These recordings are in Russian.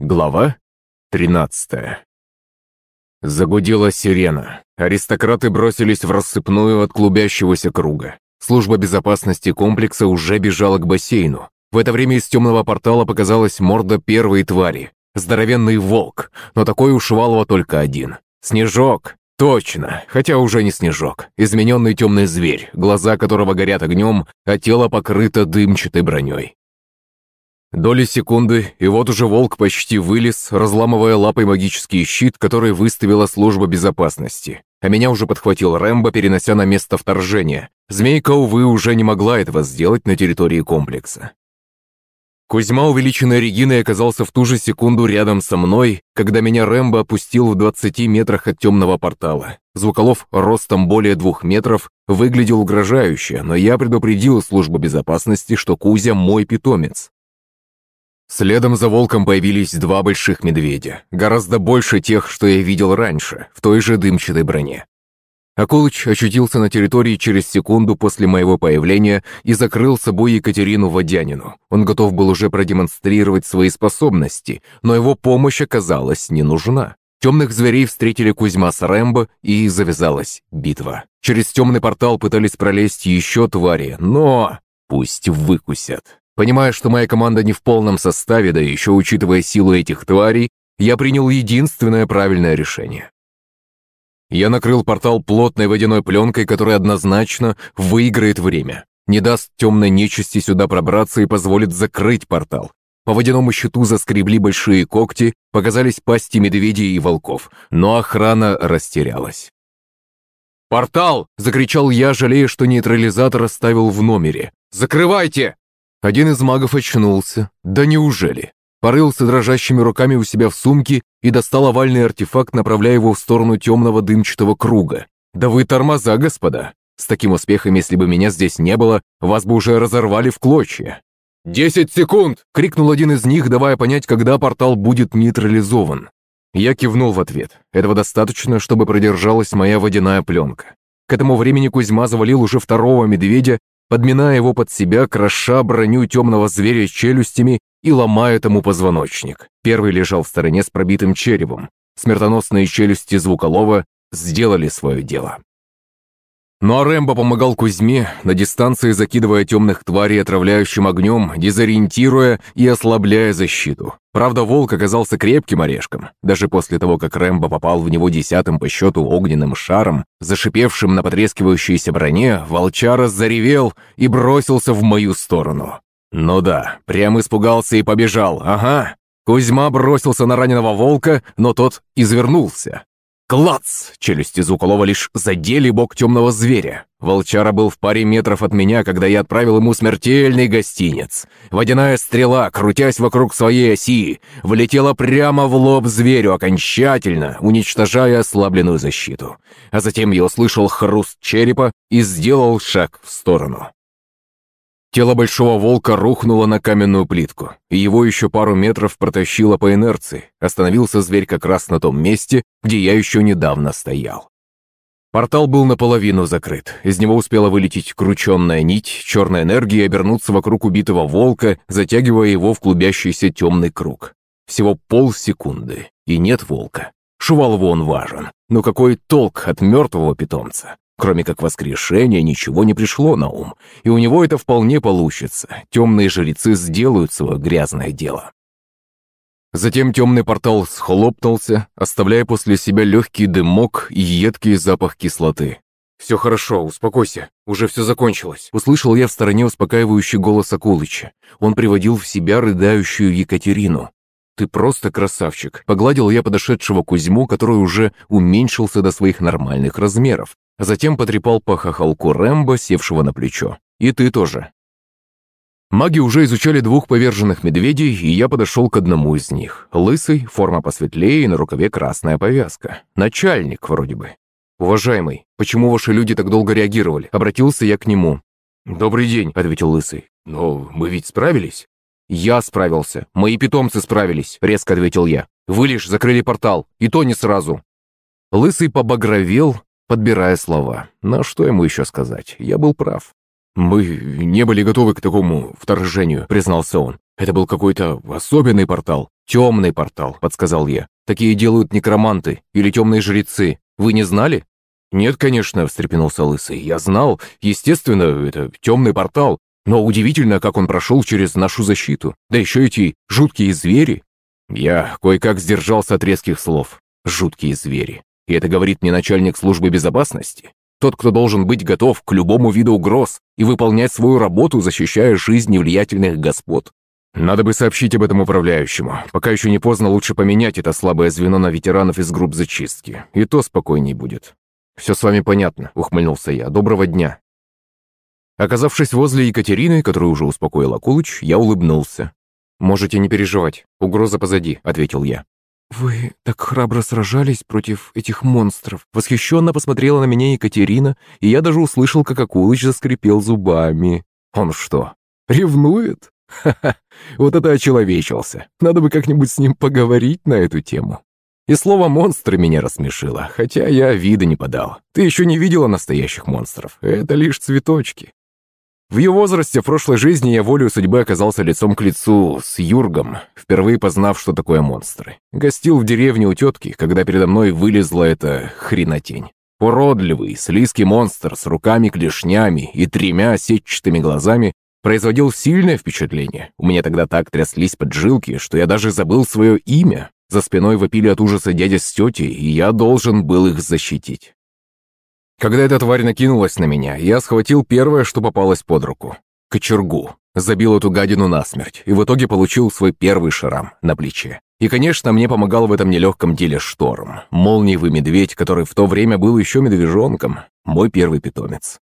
Глава 13 Загудела сирена. Аристократы бросились в рассыпную от клубящегося круга. Служба безопасности комплекса уже бежала к бассейну. В это время из темного портала показалась морда первой твари. Здоровенный волк, но такой у Шувалова только один. Снежок. Точно, хотя уже не снежок. Измененный темный зверь, глаза которого горят огнем, а тело покрыто дымчатой броней. Доли секунды, и вот уже волк почти вылез, разламывая лапой магический щит, который выставила служба безопасности. А меня уже подхватил Рэмбо, перенося на место вторжения. Змейка, увы, уже не могла этого сделать на территории комплекса. Кузьма, увеличенный Региной, оказался в ту же секунду рядом со мной, когда меня Рэмбо опустил в 20 метрах от темного портала. Звуколов ростом более двух метров выглядел угрожающе, но я предупредил службу безопасности, что Кузя мой питомец. Следом за волком появились два больших медведя, гораздо больше тех, что я видел раньше, в той же дымчатой броне. Акулыч очутился на территории через секунду после моего появления и закрыл собой Екатерину Водянину. Он готов был уже продемонстрировать свои способности, но его помощь оказалась не нужна. Темных зверей встретили Кузьма с Рэмбо, и завязалась битва. Через темный портал пытались пролезть еще твари, но... Пусть выкусят. Понимая, что моя команда не в полном составе, да еще учитывая силу этих тварей, я принял единственное правильное решение. Я накрыл портал плотной водяной пленкой, которая однозначно выиграет время. Не даст темной нечисти сюда пробраться и позволит закрыть портал. По водяному щиту заскребли большие когти, показались пасти медведей и волков, но охрана растерялась. «Портал!» – закричал я, жалея, что нейтрализатор оставил в номере. «Закрывайте!» Один из магов очнулся. Да неужели? Порылся дрожащими руками у себя в сумке и достал овальный артефакт, направляя его в сторону темного дымчатого круга. «Да вы тормоза, господа! С таким успехом, если бы меня здесь не было, вас бы уже разорвали в клочья!» «Десять секунд!» — крикнул один из них, давая понять, когда портал будет нейтрализован. Я кивнул в ответ. Этого достаточно, чтобы продержалась моя водяная пленка. К этому времени Кузьма завалил уже второго медведя подминая его под себя, кроша броню темного зверя челюстями и ломая тому позвоночник. Первый лежал в стороне с пробитым черепом. Смертоносные челюсти звуколова сделали свое дело. Ну а Рэмбо помогал Кузьме, на дистанции закидывая темных тварей отравляющим огнем, дезориентируя и ослабляя защиту. Правда, волк оказался крепким орешком. Даже после того, как Рэмбо попал в него десятым по счету огненным шаром, зашипевшим на потрескивающейся броне, волчара заревел и бросился в мою сторону. Ну да, прям испугался и побежал, ага. Кузьма бросился на раненого волка, но тот извернулся. Клац! Челюсти Зуколова лишь задели бок темного зверя. Волчара был в паре метров от меня, когда я отправил ему смертельный гостинец. Водяная стрела, крутясь вокруг своей оси, влетела прямо в лоб зверю, окончательно уничтожая ослабленную защиту. А затем я услышал хруст черепа и сделал шаг в сторону. Тело большого волка рухнуло на каменную плитку, и его еще пару метров протащило по инерции. Остановился зверь как раз на том месте, где я еще недавно стоял. Портал был наполовину закрыт. Из него успела вылететь крученная нить, черная энергия обернуться вокруг убитого волка, затягивая его в клубящийся темный круг. Всего полсекунды, и нет волка. Шувалову он важен, но какой толк от мертвого питомца? Кроме как воскрешения, ничего не пришло на ум, и у него это вполне получится. Темные жрецы сделают свое грязное дело. Затем темный портал схлопнулся, оставляя после себя легкий дымок и едкий запах кислоты. «Все хорошо, успокойся, уже все закончилось», — услышал я в стороне успокаивающий голос Акулыча. Он приводил в себя рыдающую Екатерину. «Ты просто красавчик», — погладил я подошедшего Кузьму, который уже уменьшился до своих нормальных размеров, Затем потрепал по хохолку Рэмбо, севшего на плечо. «И ты тоже». Маги уже изучали двух поверженных медведей, и я подошел к одному из них. Лысый, форма посветлее и на рукаве красная повязка. Начальник вроде бы. «Уважаемый, почему ваши люди так долго реагировали?» Обратился я к нему. «Добрый день», — ответил Лысый. «Но мы ведь справились?» «Я справился. Мои питомцы справились», — резко ответил я. «Вы лишь закрыли портал, и то не сразу». Лысый побагровел, подбирая слова. Но что ему еще сказать? Я был прав. «Мы не были готовы к такому вторжению», — признался он. «Это был какой-то особенный портал. «Темный портал», — подсказал я. «Такие делают некроманты или темные жрецы. Вы не знали?» «Нет, конечно», — встрепенулся Лысый. «Я знал. Естественно, это темный портал. Но удивительно, как он прошел через нашу защиту. Да еще эти жуткие звери». Я кое-как сдержался от резких слов. «Жуткие звери». И это говорит мне начальник службы безопасности. Тот, кто должен быть готов к любому виду угроз и выполнять свою работу, защищая жизни влиятельных господ. Надо бы сообщить об этом управляющему. Пока еще не поздно, лучше поменять это слабое звено на ветеранов из групп зачистки. И то спокойней будет. «Все с вами понятно», — ухмыльнулся я. «Доброго дня». Оказавшись возле Екатерины, которую уже успокоил Акулыч, я улыбнулся. «Можете не переживать. Угроза позади», — ответил я. «Вы так храбро сражались против этих монстров!» Восхищенно посмотрела на меня Екатерина, и я даже услышал, как Акулыч заскрипел зубами. «Он что, ревнует? Ха-ха, вот это очеловечился. Надо бы как-нибудь с ним поговорить на эту тему». И слово «монстры» меня рассмешило, хотя я вида не подал. Ты еще не видела настоящих монстров. Это лишь цветочки. В ее возрасте в прошлой жизни я волею судьбы оказался лицом к лицу с Юргом, впервые познав, что такое монстры. Гостил в деревне у тетки, когда передо мной вылезла эта хренотень. Уродливый, слизкий монстр с руками-клешнями и тремя сетчатыми глазами производил сильное впечатление. У меня тогда так тряслись поджилки, что я даже забыл свое имя. За спиной вопили от ужаса дядя с тетей, и я должен был их защитить. Когда эта тварь накинулась на меня, я схватил первое, что попалось под руку. Кочергу. Забил эту гадину насмерть, и в итоге получил свой первый шрам на плече. И, конечно, мне помогал в этом нелегком деле шторм. Молниевый медведь, который в то время был еще медвежонком. Мой первый питомец.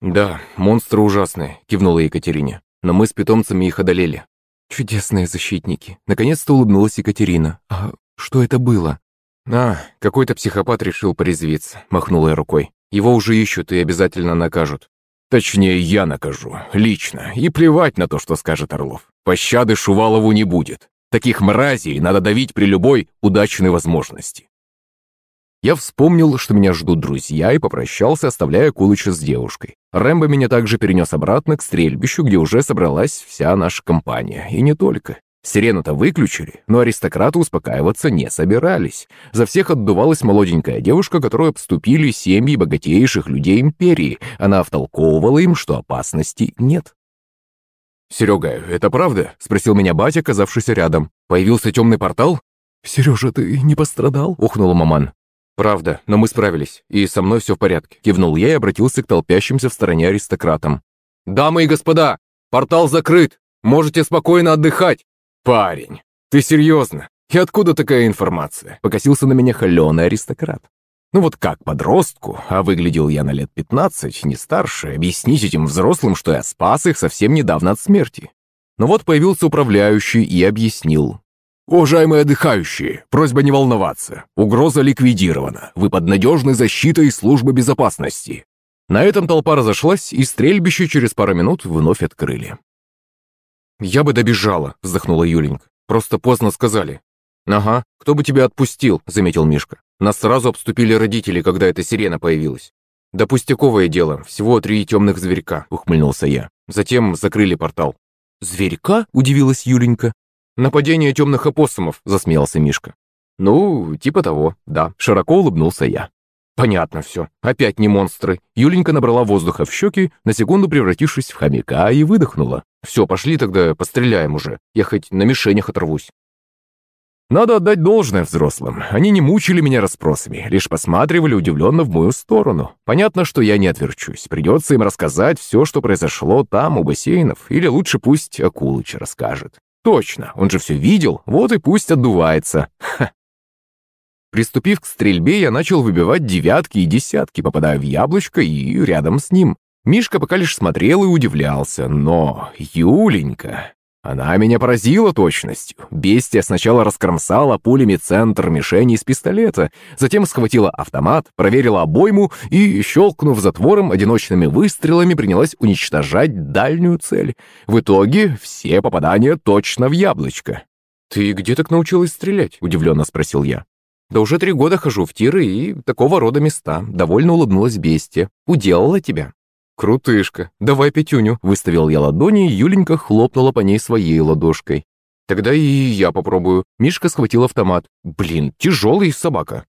«Да, монстры ужасные», — кивнула Екатерине. «Но мы с питомцами их одолели». «Чудесные защитники», — наконец-то улыбнулась Екатерина. «А что это было?» «А, какой-то психопат решил порезвиться», — махнула я рукой. «Его уже ищут и обязательно накажут». «Точнее, я накажу. Лично. И плевать на то, что скажет Орлов. Пощады Шувалову не будет. Таких мразей надо давить при любой удачной возможности». Я вспомнил, что меня ждут друзья, и попрощался, оставляя Кулыча с девушкой. Рэмбо меня также перенес обратно к стрельбищу, где уже собралась вся наша компания. И не только. Сирену-то выключили, но аристократы успокаиваться не собирались. За всех отдувалась молоденькая девушка, которую обступили семьи богатейших людей империи. Она втолковывала им, что опасности нет. «Серега, это правда?» — спросил меня батя, оказавшийся рядом. «Появился темный портал?» «Сережа, ты не пострадал?» — ухнула маман. «Правда, но мы справились, и со мной все в порядке», — кивнул я и обратился к толпящимся в стороне аристократам. «Дамы и господа, портал закрыт! Можете спокойно отдыхать!» «Парень, ты серьезно? И откуда такая информация?» Покосился на меня холеный аристократ. Ну вот как подростку, а выглядел я на лет 15, не старше, объяснить этим взрослым, что я спас их совсем недавно от смерти. Но вот появился управляющий и объяснил. «Уважаемые отдыхающие, просьба не волноваться. Угроза ликвидирована. Вы под надежной защитой службы безопасности». На этом толпа разошлась, и стрельбище через пару минут вновь открыли. «Я бы добежала», — вздохнула Юленька. «Просто поздно сказали». «Ага, кто бы тебя отпустил», — заметил Мишка. «Нас сразу обступили родители, когда эта сирена появилась». «Да пустяковое дело, всего три темных зверька», — ухмыльнулся я. Затем закрыли портал. «Зверька?» — удивилась Юленька. «Нападение темных опоссумов», — засмеялся Мишка. «Ну, типа того, да», — широко улыбнулся я. Понятно все. Опять не монстры. Юленька набрала воздуха в щеки, на секунду превратившись в хомяка, и выдохнула. Все, пошли тогда, постреляем уже. Я хоть на мишенях оторвусь. Надо отдать должное взрослым. Они не мучили меня расспросами, лишь посматривали удивленно в мою сторону. Понятно, что я не отверчусь. Придется им рассказать все, что произошло там, у бассейнов. Или лучше пусть Акулыч расскажет. Точно, он же все видел, вот и пусть отдувается. Ха. Приступив к стрельбе, я начал выбивать девятки и десятки, попадая в яблочко и рядом с ним. Мишка пока лишь смотрел и удивлялся, но Юленька... Она меня поразила точностью. Бестия сначала раскромсала пулями центр мишени из пистолета, затем схватила автомат, проверила обойму и, щелкнув затвором, одиночными выстрелами принялась уничтожать дальнюю цель. В итоге все попадания точно в яблочко. «Ты где так научилась стрелять?» – удивленно спросил я. Да уже три года хожу в тиры и такого рода места. Довольно улыбнулась бестия. Уделала тебя. «Крутышка! Давай пятюню!» Выставил я ладони, и Юленька хлопнула по ней своей ладошкой. Тогда и я попробую. Мишка схватил автомат. Блин, тяжелый собака.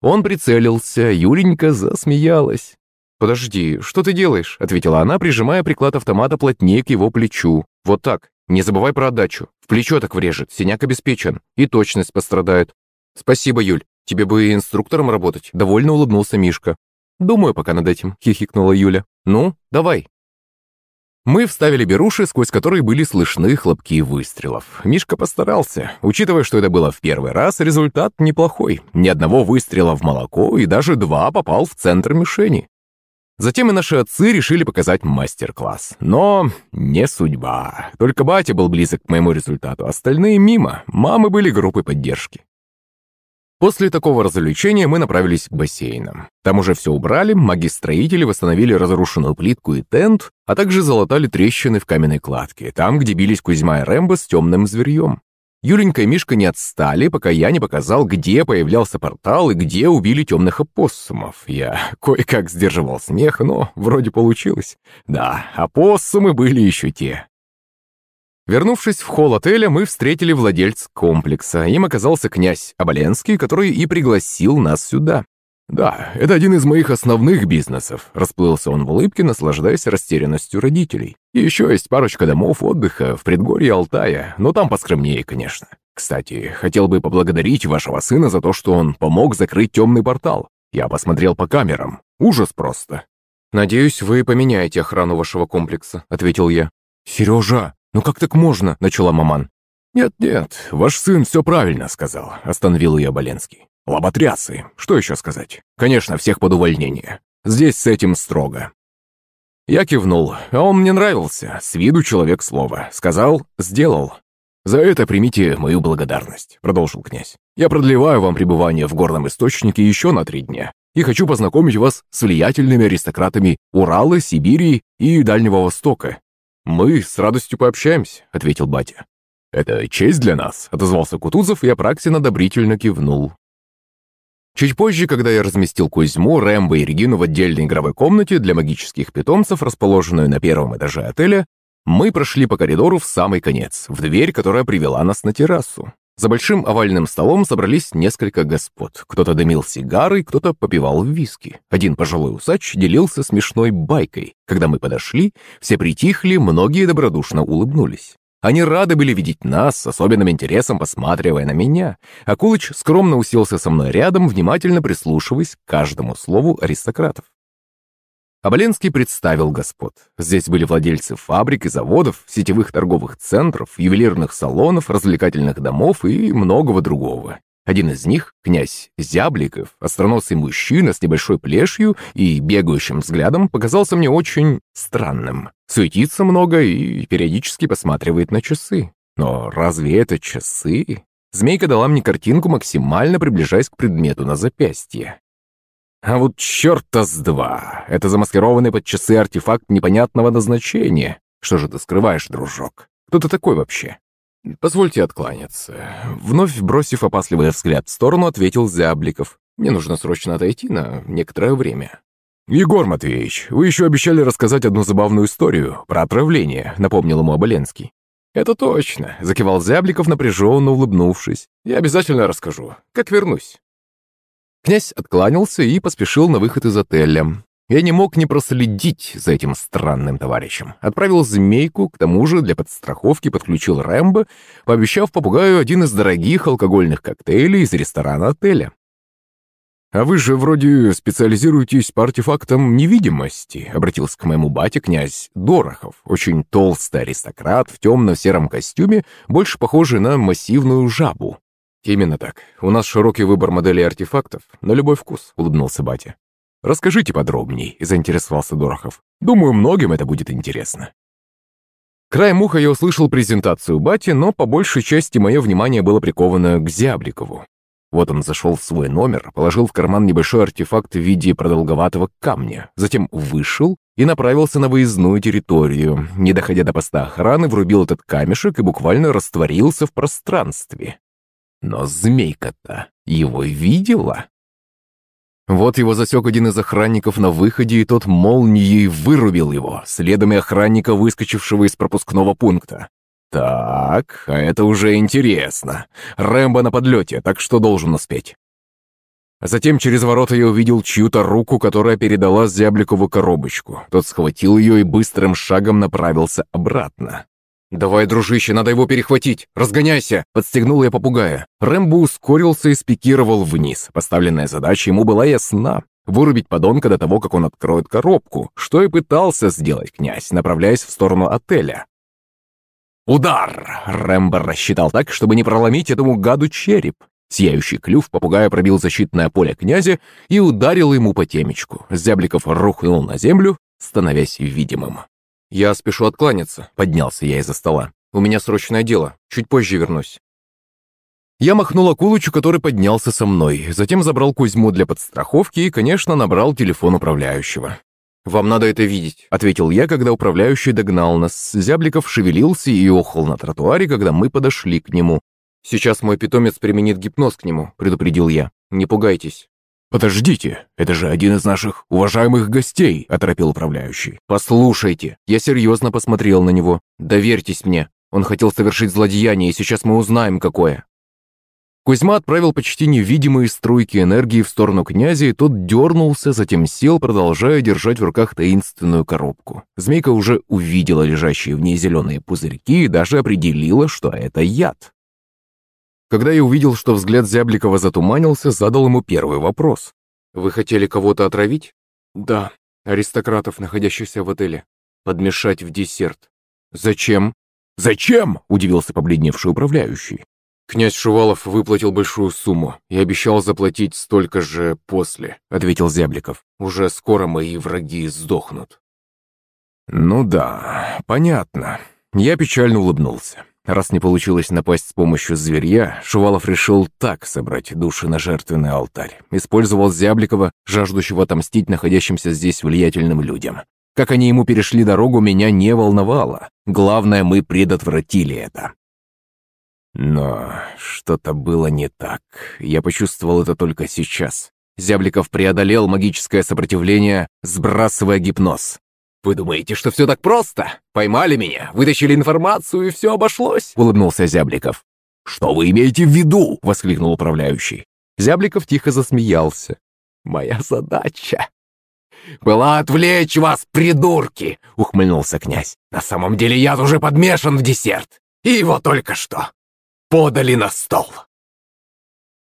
Он прицелился, Юленька засмеялась. «Подожди, что ты делаешь?» — ответила она, прижимая приклад автомата плотнее к его плечу. «Вот так. Не забывай про отдачу. В плечо так врежет, синяк обеспечен. И точность пострадает». «Спасибо, Юль. Тебе бы инструктором работать», — довольно улыбнулся Мишка. «Думаю пока над этим», — хихикнула Юля. «Ну, давай». Мы вставили беруши, сквозь которые были слышны хлопки выстрелов. Мишка постарался. Учитывая, что это было в первый раз, результат неплохой. Ни одного выстрела в молоко и даже два попал в центр мишени. Затем и наши отцы решили показать мастер-класс. Но не судьба. Только батя был близок к моему результату, остальные мимо. Мамы были группой поддержки. После такого развлечения мы направились к бассейнам. Там уже все убрали, маги-строители восстановили разрушенную плитку и тент, а также залатали трещины в каменной кладке, там, где бились Кузьма и Рэмбо с темным зверьем. Юленька и Мишка не отстали, пока я не показал, где появлялся портал и где убили темных опоссумов. Я кое-как сдерживал смех, но вроде получилось. Да, опоссумы были еще те. Вернувшись в холл отеля, мы встретили владельца комплекса. Им оказался князь Оболенский, который и пригласил нас сюда. «Да, это один из моих основных бизнесов», — расплылся он в улыбке, наслаждаясь растерянностью родителей. «И еще есть парочка домов отдыха в предгорье Алтая, но там поскромнее, конечно. Кстати, хотел бы поблагодарить вашего сына за то, что он помог закрыть темный портал. Я посмотрел по камерам. Ужас просто». «Надеюсь, вы поменяете охрану вашего комплекса», — ответил я. «Сережа, «Ну как так можно?» – начала маман. «Нет-нет, ваш сын все правильно сказал», – остановил ее Боленский. «Лоботрясы. Что еще сказать? Конечно, всех под увольнение. Здесь с этим строго». Я кивнул, а он мне нравился, с виду человек слова. Сказал «сделал». «За это примите мою благодарность», — продолжил князь. «Я продлеваю вам пребывание в горном источнике еще на три дня и хочу познакомить вас с влиятельными аристократами Урала, Сибири и Дальнего Востока. «Мы с радостью пообщаемся», — ответил батя. «Это честь для нас», — отозвался Кутузов, и Апраксин одобрительно кивнул. Чуть позже, когда я разместил Кузьму, Рэмбо и Регину в отдельной игровой комнате для магических питомцев, расположенную на первом этаже отеля, мы прошли по коридору в самый конец, в дверь, которая привела нас на террасу. За большим овальным столом собрались несколько господ. Кто-то дымил сигарой, кто-то попивал виски. Один пожилой усач делился смешной байкой. Когда мы подошли, все притихли, многие добродушно улыбнулись. Они рады были видеть нас, с особенным интересом посматривая на меня. Акулыч скромно уселся со мной рядом, внимательно прислушиваясь к каждому слову аристократов. Оболенский представил господ. Здесь были владельцы фабрик и заводов, сетевых торговых центров, ювелирных салонов, развлекательных домов и многого другого. Один из них, князь Зябликов, остроносый мужчина с небольшой плешью и бегающим взглядом, показался мне очень странным. Суетится много и периодически посматривает на часы. Но разве это часы? Змейка дала мне картинку, максимально приближаясь к предмету на запястье. А вот черта с два. Это замаскированный под часы артефакт непонятного назначения. Что же ты скрываешь, дружок? Кто ты такой вообще? Позвольте откланяться. Вновь бросив опасливый взгляд в сторону, ответил Зябликов. Мне нужно срочно отойти на некоторое время. «Егор Матвеевич, вы еще обещали рассказать одну забавную историю про отравление», — напомнил ему Оболенский. «Это точно», — закивал Зябликов, напряженно улыбнувшись. «Я обязательно расскажу, как вернусь». Князь откланялся и поспешил на выход из отеля. Я не мог не проследить за этим странным товарищем. Отправил змейку, к тому же для подстраховки подключил Рэмбо, пообещав попугаю один из дорогих алкогольных коктейлей из ресторана отеля. «А вы же вроде специализируетесь по артефактам невидимости», обратился к моему бате князь Дорохов, очень толстый аристократ в темно-сером костюме, больше похожий на массивную жабу. «Именно так. У нас широкий выбор моделей артефактов, на любой вкус», — улыбнулся батя. «Расскажите подробней», — заинтересовался Дорохов. «Думаю, многим это будет интересно». Краем уха я услышал презентацию бати, но по большей части мое внимание было приковано к Зябликову. Вот он зашел в свой номер, положил в карман небольшой артефакт в виде продолговатого камня, затем вышел и направился на выездную территорию. Не доходя до поста охраны, врубил этот камешек и буквально растворился в пространстве. Но змейка-то его видела. Вот его засек один из охранников на выходе, и тот молнией вырубил его, следом и охранника, выскочившего из пропускного пункта. Так, а это уже интересно. Рэмбо на подлете, так что должен успеть. Затем через ворота я увидел чью-то руку, которая передала Зябликову коробочку. Тот схватил ее и быстрым шагом направился обратно. «Давай, дружище, надо его перехватить! Разгоняйся!» Подстегнул я попугая. Рэмбо ускорился и спикировал вниз. Поставленная задача ему была ясна. Вырубить подонка до того, как он откроет коробку, что и пытался сделать князь, направляясь в сторону отеля. «Удар!» Рэмбо рассчитал так, чтобы не проломить этому гаду череп. Сияющий клюв попугая пробил защитное поле князя и ударил ему по темечку. Зябликов рухнул на землю, становясь видимым. «Я спешу откланяться», — поднялся я из-за стола. «У меня срочное дело. Чуть позже вернусь». Я махнул Акулычу, который поднялся со мной, затем забрал Кузьму для подстраховки и, конечно, набрал телефон управляющего. «Вам надо это видеть», — ответил я, когда управляющий догнал нас. Зябликов шевелился и охал на тротуаре, когда мы подошли к нему. «Сейчас мой питомец применит гипноз к нему», — предупредил я. «Не пугайтесь». «Подождите, это же один из наших уважаемых гостей», — оторопил управляющий. «Послушайте». Я серьезно посмотрел на него. «Доверьтесь мне. Он хотел совершить злодеяние, и сейчас мы узнаем, какое». Кузьма отправил почти невидимые струйки энергии в сторону князя, и тот дернулся, затем сел, продолжая держать в руках таинственную коробку. Змейка уже увидела лежащие в ней зеленые пузырьки и даже определила, что это яд. Когда я увидел, что взгляд Зябликова затуманился, задал ему первый вопрос. «Вы хотели кого-то отравить?» «Да, аристократов, находящихся в отеле. Подмешать в десерт». «Зачем?» «Зачем?» – удивился побледневший управляющий. «Князь Шувалов выплатил большую сумму и обещал заплатить столько же после», — ответил Зябликов. «Уже скоро мои враги сдохнут». «Ну да, понятно». Я печально улыбнулся. Раз не получилось напасть с помощью зверья, Шувалов решил так собрать души на жертвенный алтарь. Использовал Зябликова, жаждущего отомстить находящимся здесь влиятельным людям. Как они ему перешли дорогу, меня не волновало. Главное, мы предотвратили это. Но что-то было не так. Я почувствовал это только сейчас. Зябликов преодолел магическое сопротивление, сбрасывая гипноз. «Вы думаете, что все так просто? Поймали меня, вытащили информацию, и все обошлось?» — улыбнулся Зябликов. «Что вы имеете в виду?» — воскликнул управляющий. Зябликов тихо засмеялся. «Моя задача была отвлечь вас, придурки!» — ухмыльнулся князь. «На самом деле я уже подмешан в десерт, и его только что подали на стол».